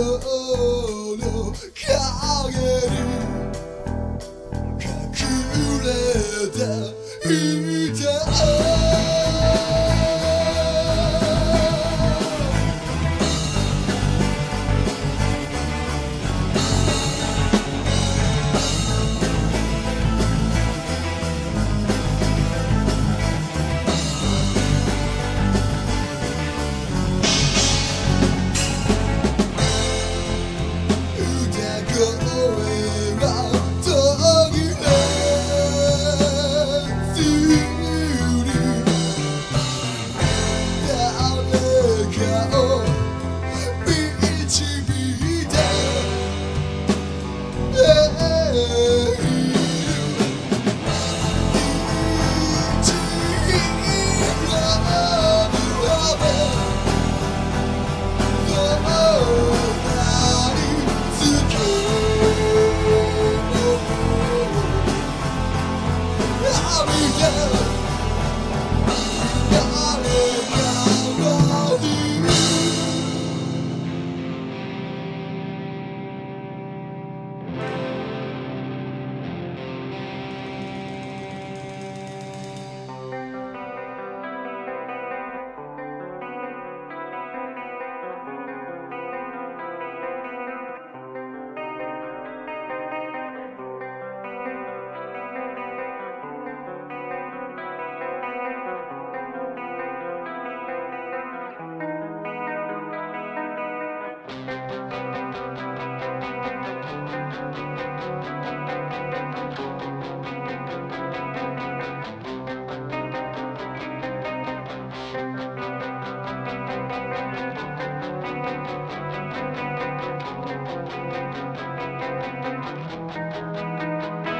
oh. 閉